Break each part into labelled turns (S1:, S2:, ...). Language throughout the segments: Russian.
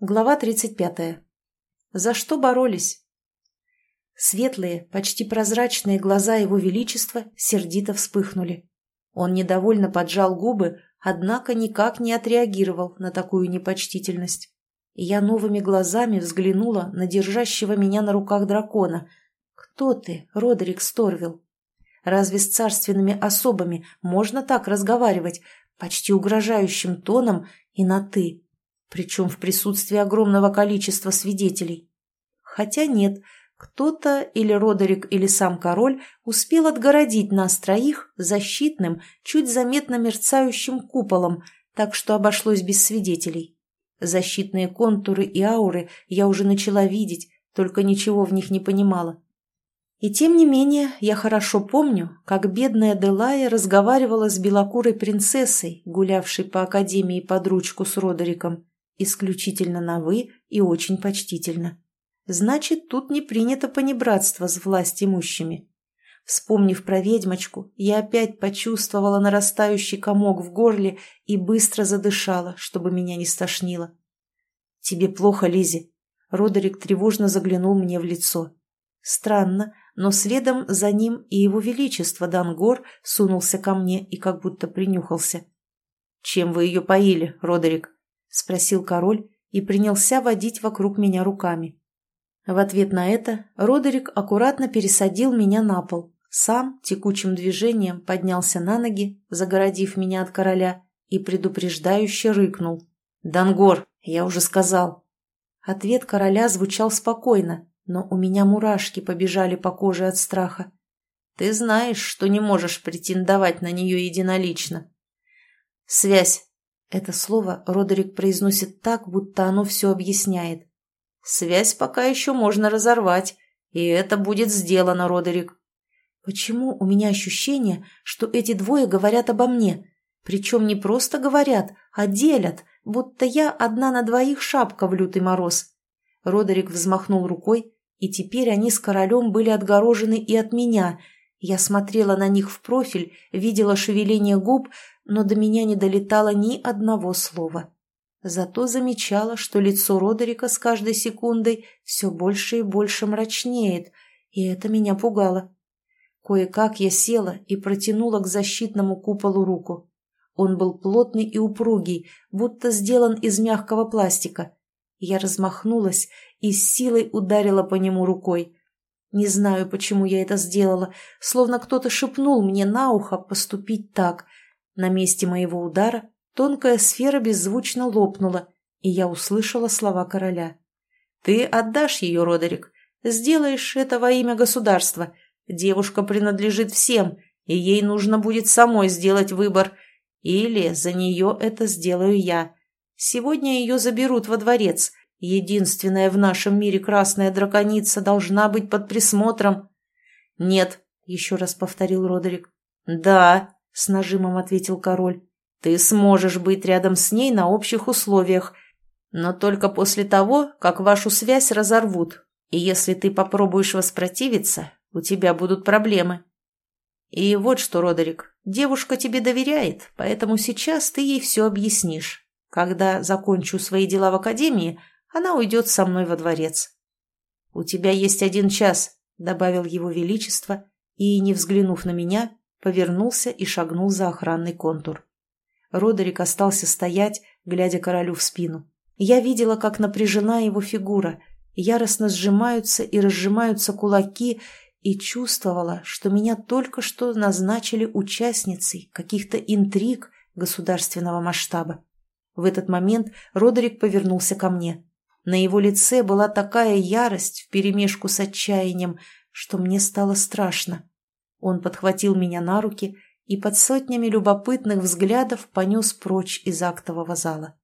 S1: Глава 35. За что боролись? Светлые, почти прозрачные глаза его величества сердито вспыхнули. Он недовольно поджал губы, однако никак не отреагировал на такую непочтительность. И я новыми глазами взглянула на держащего меня на руках дракона. «Кто ты, Родерик Сторвилл? Разве с царственными особами можно так разговаривать, почти угрожающим тоном и на «ты»?» Причем в присутствии огромного количества свидетелей. Хотя нет, кто-то, или Родерик, или сам король, успел отгородить нас троих защитным, чуть заметно мерцающим куполом, так что обошлось без свидетелей. Защитные контуры и ауры я уже начала видеть, только ничего в них не понимала. И тем не менее, я хорошо помню, как бедная Делая разговаривала с белокурой принцессой, гулявшей по академии под ручку с Родериком. Исключительно на «вы» и очень почтительно. Значит, тут не принято понебратство с власть имущими. Вспомнив про ведьмочку, я опять почувствовала нарастающий комок в горле и быстро задышала, чтобы меня не стошнило. «Тебе плохо, Лизи. Родерик тревожно заглянул мне в лицо. Странно, но следом за ним и его величество Дангор сунулся ко мне и как будто принюхался. «Чем вы ее поили, Родерик?» — спросил король и принялся водить вокруг меня руками. В ответ на это Родерик аккуратно пересадил меня на пол, сам текучим движением поднялся на ноги, загородив меня от короля, и предупреждающе рыкнул. «Дангор, я уже сказал». Ответ короля звучал спокойно, но у меня мурашки побежали по коже от страха. «Ты знаешь, что не можешь претендовать на нее единолично». «Связь это слово Родерик произносит так, будто оно все объясняет. «Связь пока еще можно разорвать, и это будет сделано, Родерик». «Почему у меня ощущение, что эти двое говорят обо мне? Причем не просто говорят, а делят, будто я одна на двоих шапка в лютый мороз». Родерик взмахнул рукой, и теперь они с королем были отгорожены и от меня. Я смотрела на них в профиль, видела шевеление губ, но до меня не долетало ни одного слова. Зато замечала, что лицо Родерика с каждой секундой все больше и больше мрачнеет, и это меня пугало. Кое-как я села и протянула к защитному куполу руку. Он был плотный и упругий, будто сделан из мягкого пластика. Я размахнулась и с силой ударила по нему рукой. Не знаю, почему я это сделала, словно кто-то шепнул мне на ухо поступить так — на месте моего удара тонкая сфера беззвучно лопнула, и я услышала слова короля. «Ты отдашь ее, Родерик. Сделаешь это во имя государства. Девушка принадлежит всем, и ей нужно будет самой сделать выбор. Или за нее это сделаю я. Сегодня ее заберут во дворец. Единственная в нашем мире красная драконица должна быть под присмотром». «Нет», — еще раз повторил Родерик. «Да», с нажимом ответил король. Ты сможешь быть рядом с ней на общих условиях, но только после того, как вашу связь разорвут. И если ты попробуешь воспротивиться, у тебя будут проблемы. И вот что, Родерик, девушка тебе доверяет, поэтому сейчас ты ей все объяснишь. Когда закончу свои дела в академии, она уйдет со мной во дворец. «У тебя есть один час», — добавил его величество, и, не взглянув на меня, повернулся и шагнул за охранный контур. Родерик остался стоять, глядя королю в спину. Я видела, как напряжена его фигура, яростно сжимаются и разжимаются кулаки, и чувствовала, что меня только что назначили участницей каких-то интриг государственного масштаба. В этот момент Родерик повернулся ко мне. На его лице была такая ярость вперемешку с отчаянием, что мне стало страшно. Он подхватил меня на руки и под сотнями любопытных взглядов понес прочь из актового зала.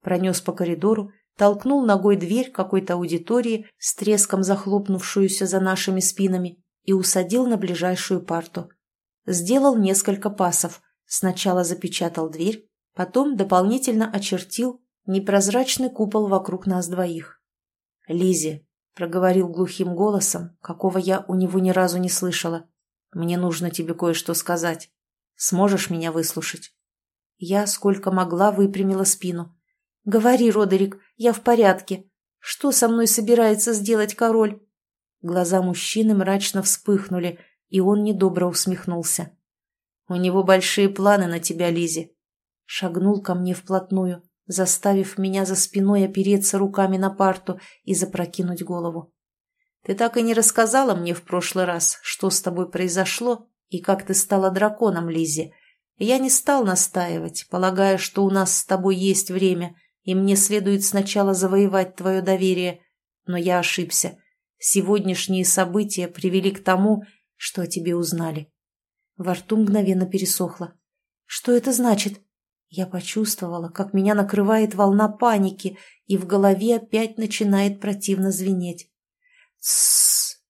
S1: Пронес по коридору, толкнул ногой дверь какой-то аудитории, с треском захлопнувшуюся за нашими спинами, и усадил на ближайшую парту. Сделал несколько пасов. Сначала запечатал дверь, потом дополнительно очертил непрозрачный купол вокруг нас двоих. Лизи проговорил глухим голосом, какого я у него ни разу не слышала. Мне нужно тебе кое-что сказать. Сможешь меня выслушать?» Я, сколько могла, выпрямила спину. «Говори, Родерик, я в порядке. Что со мной собирается сделать король?» Глаза мужчины мрачно вспыхнули, и он недобро усмехнулся. «У него большие планы на тебя, Лизи. Шагнул ко мне вплотную, заставив меня за спиной опереться руками на парту и запрокинуть голову. «Ты так и не рассказала мне в прошлый раз, что с тобой произошло и как ты стала драконом, Лизи. Я не стал настаивать, полагая, что у нас с тобой есть время, и мне следует сначала завоевать твое доверие. Но я ошибся. Сегодняшние события привели к тому, что о тебе узнали. Во рту мгновенно пересохло. Что это значит? Я почувствовала, как меня накрывает волна паники, и в голове опять начинает противно звенеть. Тссс.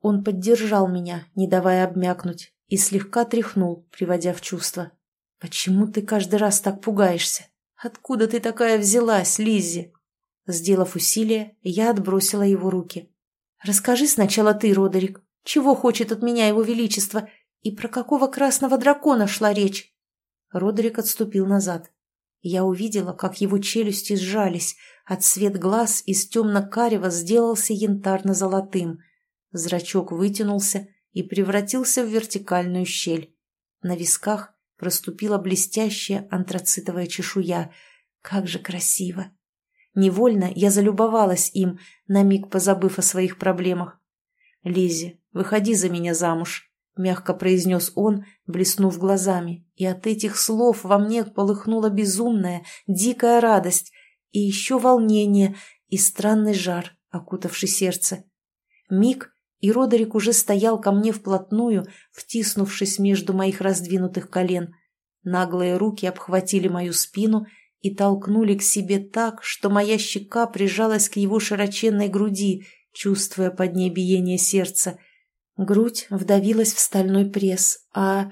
S1: Он поддержал меня, не давая обмякнуть, и слегка тряхнул, приводя в чувство. «Почему ты каждый раз так пугаешься? Откуда ты такая взялась, Лиззи?» Сделав усилие, я отбросила его руки. «Расскажи сначала ты, Родерик, чего хочет от меня его величество и про какого красного дракона шла речь?» Родерик отступил назад. Я увидела, как его челюсти сжались, а цвет глаз из темно-карего сделался янтарно-золотым. Зрачок вытянулся и превратился в вертикальную щель. На висках проступила блестящая антрацитовая чешуя. Как же красиво! Невольно я залюбовалась им, на миг позабыв о своих проблемах. Лизи, выходи за меня замуж», — мягко произнес он, блеснув глазами, и от этих слов во мне полыхнула безумная, дикая радость, и еще волнение, и странный жар, окутавший сердце. Миг, и Родерик уже стоял ко мне вплотную, втиснувшись между моих раздвинутых колен. Наглые руки обхватили мою спину и толкнули к себе так, что моя щека прижалась к его широченной груди, чувствуя под ней биение сердца. Грудь вдавилась в стальной пресс, а...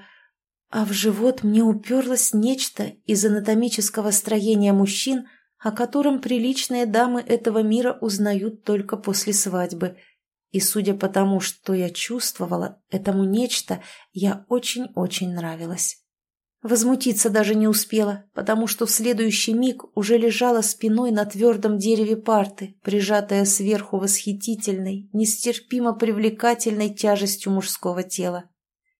S1: а в живот мне уперлось нечто из анатомического строения мужчин, о котором приличные дамы этого мира узнают только после свадьбы — и судя по тому, что я чувствовала, этому нечто я очень-очень нравилась. Возмутиться даже не успела, потому что в следующий миг уже лежала спиной на твердом дереве парты, прижатая сверху восхитительной, нестерпимо привлекательной тяжестью мужского тела.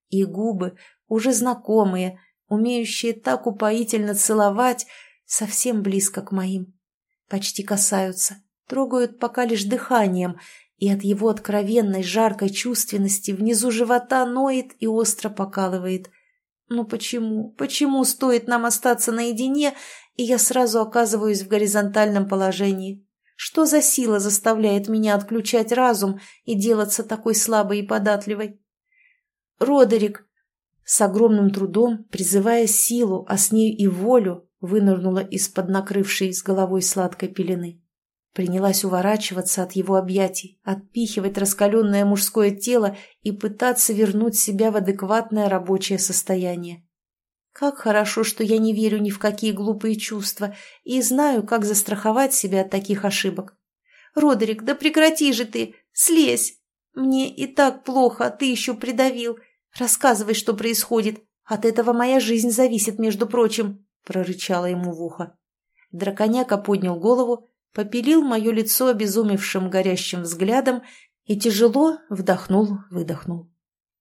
S1: И губы, уже знакомые, умеющие так упоительно целовать, совсем близко к моим. Почти касаются, трогают пока лишь дыханием, и от его откровенной жаркой чувственности внизу живота ноет и остро покалывает. Ну почему, почему стоит нам остаться наедине, и я сразу оказываюсь в горизонтальном положении? Что за сила заставляет меня отключать разум и делаться такой слабой и податливой? Родерик, с огромным трудом, призывая силу, а с ней и волю, вынырнула из-под накрывшей с головой сладкой пелены. Принялась уворачиваться от его объятий, отпихивать раскаленное мужское тело и пытаться вернуть себя в адекватное рабочее состояние. Как хорошо, что я не верю ни в какие глупые чувства и знаю, как застраховать себя от таких ошибок. Родерик, да прекрати же ты! Слезь! Мне и так плохо, а ты еще придавил. Рассказывай, что происходит. От этого моя жизнь зависит, между прочим, — прорычала ему в ухо. Драконяка поднял голову, попилил мое лицо обезумевшим горящим взглядом и тяжело вдохнул-выдохнул.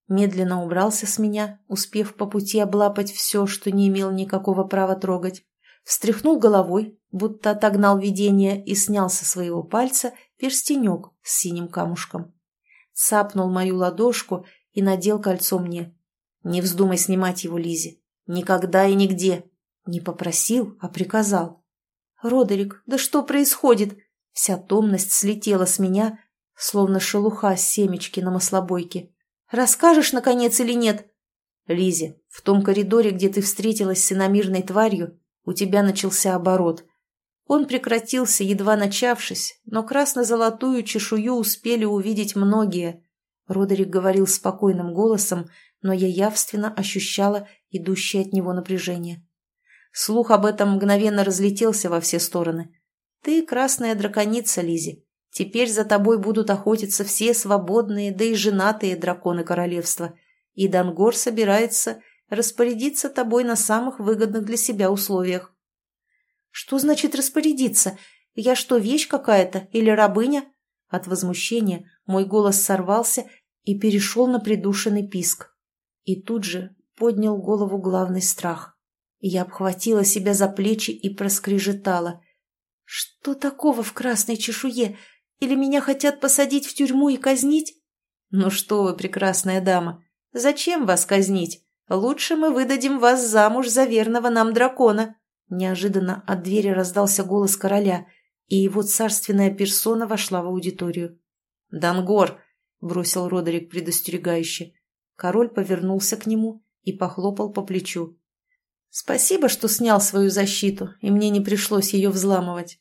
S1: Медленно убрался с меня, успев по пути облапать все, что не имел никакого права трогать. Встряхнул головой, будто отогнал видение и снял со своего пальца перстенек с синим камушком. Цапнул мою ладошку и надел кольцо мне. Не вздумай снимать его, Лизе. Никогда и нигде. Не попросил, а приказал. «Родерик, да что происходит?» Вся томность слетела с меня, словно шелуха с семечки на маслобойке. «Расскажешь, наконец, или нет?» Лизе, в том коридоре, где ты встретилась с иномирной тварью, у тебя начался оборот. Он прекратился, едва начавшись, но красно-золотую чешую успели увидеть многие. Родерик говорил спокойным голосом, но я явственно ощущала идущее от него напряжение. Слух об этом мгновенно разлетелся во все стороны. «Ты красная драконица, Лизи. Теперь за тобой будут охотиться все свободные, да и женатые драконы королевства. И Дангор собирается распорядиться тобой на самых выгодных для себя условиях». Что значит распорядиться? Я что, вещь какая-то или рабыня? От возмущения мой голос сорвался и перешел на придушенный писк. И тут же поднял голову главный страх. Я обхватила себя за плечи и проскрежетала. «Что такого в красной чешуе? Или меня хотят посадить в тюрьму и казнить?» «Ну что вы, прекрасная дама, зачем вас казнить? Лучше мы выдадим вас замуж за верного нам дракона». Неожиданно от двери раздался голос короля, и его царственная персона вошла в аудиторию. «Дангор!» — бросил Родерик предостерегающе. Король повернулся к нему и похлопал по плечу. «Спасибо, что снял свою защиту, и мне не пришлось ее взламывать».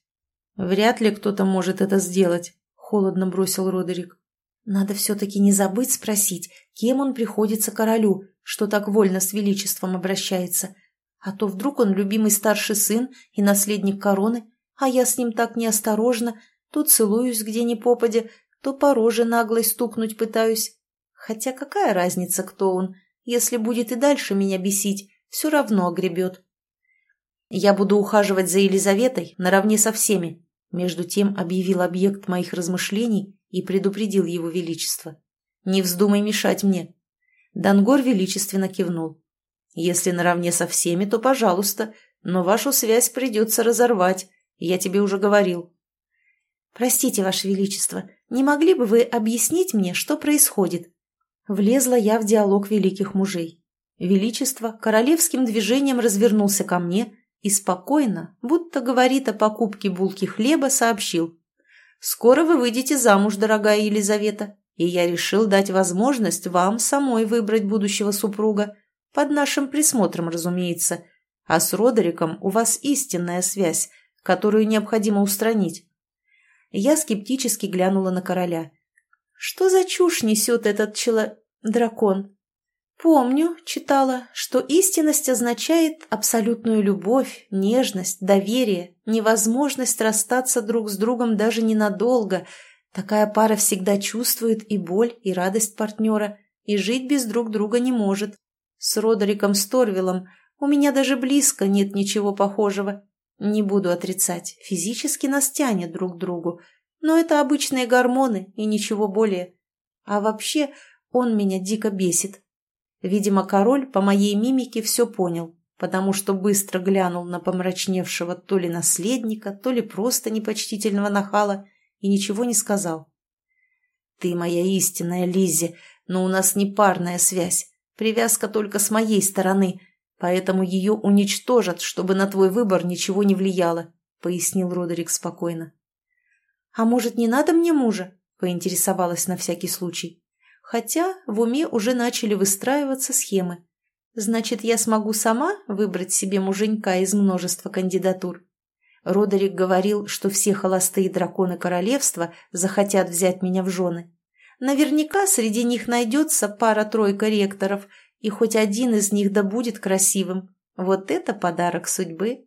S1: «Вряд ли кто-то может это сделать», — холодно бросил Родерик. «Надо все-таки не забыть спросить, кем он приходится королю, что так вольно с величеством обращается. А то вдруг он любимый старший сын и наследник короны, а я с ним так неосторожно, то целуюсь где ни попадя, то по роже наглой стукнуть пытаюсь. Хотя какая разница, кто он, если будет и дальше меня бесить, все равно огребет. Я буду ухаживать за Елизаветой наравне со всеми, между тем объявил объект моих размышлений и предупредил его величество. Не вздумай мешать мне. Дангор величественно кивнул. Если наравне со всеми, то пожалуйста, но вашу связь придется разорвать, я тебе уже говорил. Простите, ваше величество, не могли бы вы объяснить мне, что происходит? Влезла я в диалог великих мужей. Величество королевским движением развернулся ко мне и спокойно, будто говорит о покупке булки хлеба, сообщил. «Скоро вы выйдете замуж, дорогая Елизавета, и я решил дать возможность вам самой выбрать будущего супруга, под нашим присмотром, разумеется. А с Родериком у вас истинная связь, которую необходимо устранить». Я скептически глянула на короля – что за чушь несет этот чело... дракон? Помню, читала, что истинность означает абсолютную любовь, нежность, доверие, невозможность расстаться друг с другом даже ненадолго. Такая пара всегда чувствует и боль, и радость партнера, и жить без друг друга не может. С Родериком Сторвиллом у меня даже близко нет ничего похожего. Не буду отрицать, физически нас тянет друг к другу, но это обычные гормоны и ничего более. А вообще он меня дико бесит. Видимо, король по моей мимике все понял, потому что быстро глянул на помрачневшего то ли наследника, то ли просто непочтительного нахала и ничего не сказал. «Ты моя истинная, Лиззи, но у нас не парная связь, привязка только с моей стороны, поэтому ее уничтожат, чтобы на твой выбор ничего не влияло», — пояснил Родерик спокойно. «А может, не надо мне мужа?» – поинтересовалась на всякий случай. Хотя в уме уже начали выстраиваться схемы. Значит, я смогу сама выбрать себе муженька из множества кандидатур. Родерик говорил, что все холостые драконы королевства захотят взять меня в жены. Наверняка среди них найдется пара-тройка ректоров, и хоть один из них да будет красивым. Вот это подарок судьбы.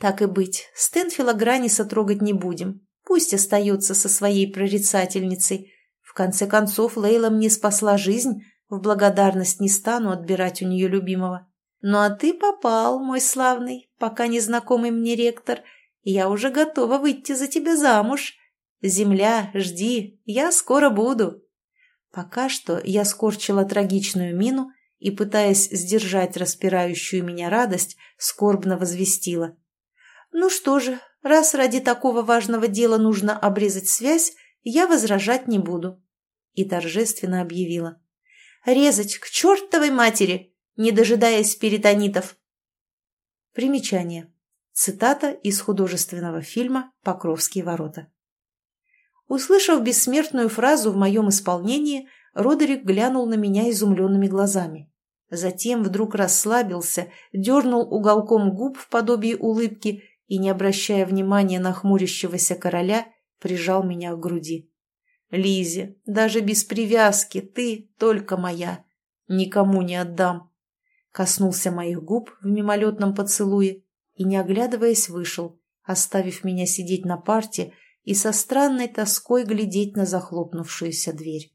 S1: Так и быть, Стэнфила Граниса трогать не будем. Пусть остается со своей прорицательницей. Конце концов, Лейла мне спасла жизнь, в благодарность не стану отбирать у нее любимого. Ну а ты попал, мой славный, пока незнакомый мне ректор. Я уже готова выйти за тебя замуж. Земля, жди, я скоро буду. Пока что я скорчила трагичную мину и, пытаясь сдержать распирающую меня радость, скорбно возвестила. Ну что же, Раз ради такого важного дела нужно обрезать связь, я возражать не буду. И торжественно объявила. Резать к чертовой матери, не дожидаясь перитонитов. Примечание. Цитата из художественного фильма «Покровские ворота». Услышав бессмертную фразу в моем исполнении, Родерик глянул на меня изумленными глазами. Затем вдруг расслабился, дернул уголком губ в подобии улыбки и, не обращая внимания на хмурящегося короля, прижал меня к груди. Лизе, даже без привязки ты только моя. Никому не отдам. Коснулся моих губ в мимолетном поцелуе и, не оглядываясь, вышел, оставив меня сидеть на парте и со странной тоской глядеть на захлопнувшуюся дверь.